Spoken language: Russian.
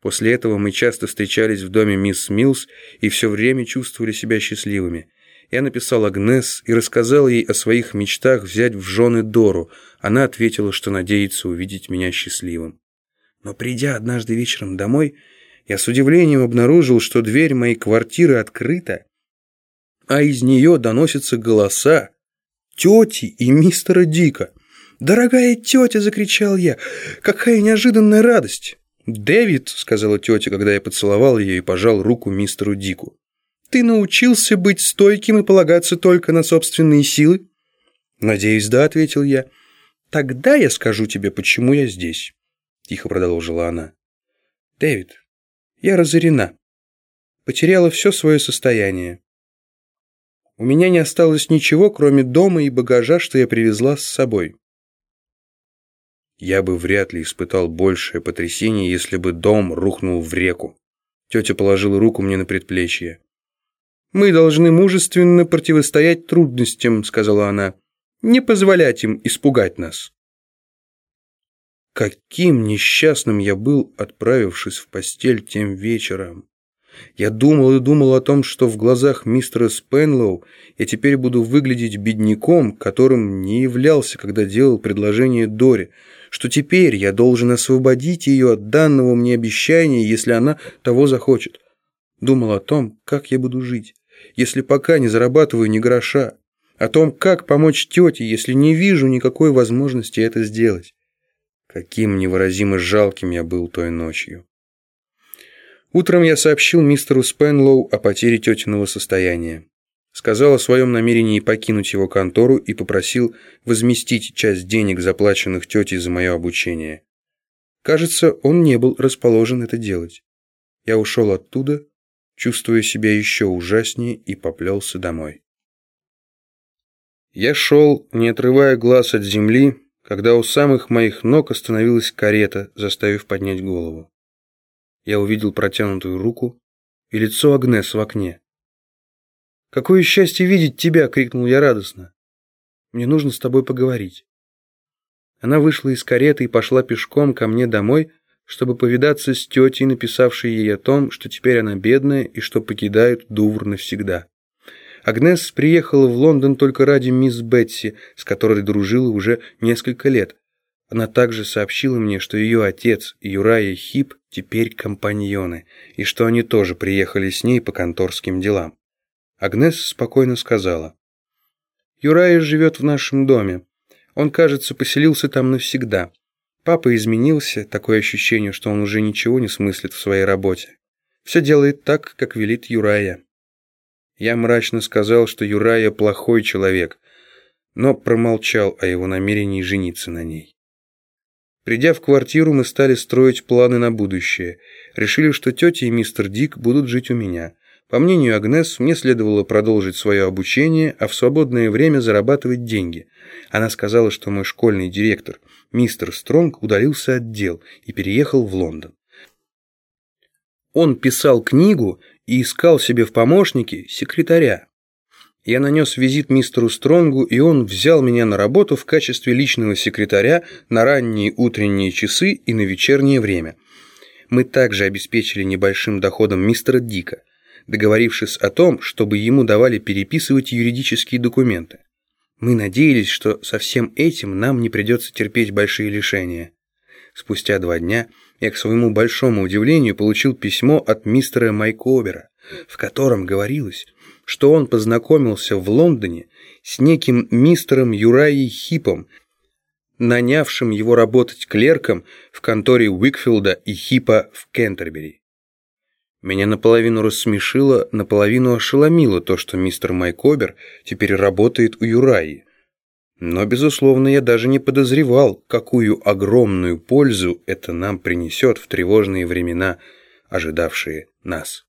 После этого мы часто встречались в доме мисс Милс и все время чувствовали себя счастливыми. Я написал Агнес и рассказал ей о своих мечтах взять в жены Дору. Она ответила, что надеется увидеть меня счастливым. Но придя однажды вечером домой, я с удивлением обнаружил, что дверь моей квартиры открыта, а из нее доносятся голоса тети и мистера Дика. «Дорогая тетя!» — закричал я. «Какая неожиданная радость!» «Дэвид», — сказала тетя, когда я поцеловал ее и пожал руку мистеру Дику, «ты научился быть стойким и полагаться только на собственные силы?» «Надеюсь, да», — ответил я. «Тогда я скажу тебе, почему я здесь», — тихо продолжила она. «Дэвид, я разорена. Потеряла все свое состояние. У меня не осталось ничего, кроме дома и багажа, что я привезла с собой. Я бы вряд ли испытал большее потрясение, если бы дом рухнул в реку. Тетя положила руку мне на предплечье. «Мы должны мужественно противостоять трудностям», — сказала она. «Не позволять им испугать нас». Каким несчастным я был, отправившись в постель тем вечером. Я думал и думал о том, что в глазах мистера Спенлоу я теперь буду выглядеть бедняком, которым не являлся, когда делал предложение Доре, что теперь я должен освободить ее от данного мне обещания, если она того захочет. Думал о том, как я буду жить, если пока не зарабатываю ни гроша, о том, как помочь тете, если не вижу никакой возможности это сделать. Каким невыразимо жалким я был той ночью. Утром я сообщил мистеру Спенлоу о потере тетиного состояния. Сказал о своем намерении покинуть его контору и попросил возместить часть денег, заплаченных тетей за мое обучение. Кажется, он не был расположен это делать. Я ушел оттуда, чувствуя себя еще ужаснее, и поплелся домой. Я шел, не отрывая глаз от земли, когда у самых моих ног остановилась карета, заставив поднять голову. Я увидел протянутую руку и лицо Агнес в окне. «Какое счастье видеть тебя!» — крикнул я радостно. «Мне нужно с тобой поговорить». Она вышла из кареты и пошла пешком ко мне домой, чтобы повидаться с тетей, написавшей ей о том, что теперь она бедная и что покидает Дувр навсегда. Агнес приехала в Лондон только ради мисс Бетси, с которой дружила уже несколько лет. Она также сообщила мне, что ее отец, Юрай и Хип, теперь компаньоны, и что они тоже приехали с ней по конторским делам. Агнес спокойно сказала. «Юрай живет в нашем доме. Он, кажется, поселился там навсегда. Папа изменился, такое ощущение, что он уже ничего не смыслит в своей работе. Все делает так, как велит Юрая». Я мрачно сказал, что Юрая плохой человек, но промолчал о его намерении жениться на ней. Придя в квартиру, мы стали строить планы на будущее. Решили, что тетя и мистер Дик будут жить у меня. По мнению Агнес, мне следовало продолжить свое обучение, а в свободное время зарабатывать деньги. Она сказала, что мой школьный директор, мистер Стронг, удалился от дел и переехал в Лондон. Он писал книгу и искал себе в помощники секретаря. Я нанес визит мистеру Стронгу, и он взял меня на работу в качестве личного секретаря на ранние утренние часы и на вечернее время. Мы также обеспечили небольшим доходом мистера Дика, договорившись о том, чтобы ему давали переписывать юридические документы. Мы надеялись, что со всем этим нам не придется терпеть большие лишения. Спустя два дня я, к своему большому удивлению, получил письмо от мистера Майкобера, в котором говорилось, что он познакомился в Лондоне с неким мистером Юраей Хипом, нанявшим его работать клерком в конторе Уикфилда и Хипа в Кентербери. Меня наполовину рассмешило, наполовину ошеломило то, что мистер Майкобер теперь работает у Юраи. Но, безусловно, я даже не подозревал, какую огромную пользу это нам принесет в тревожные времена, ожидавшие нас.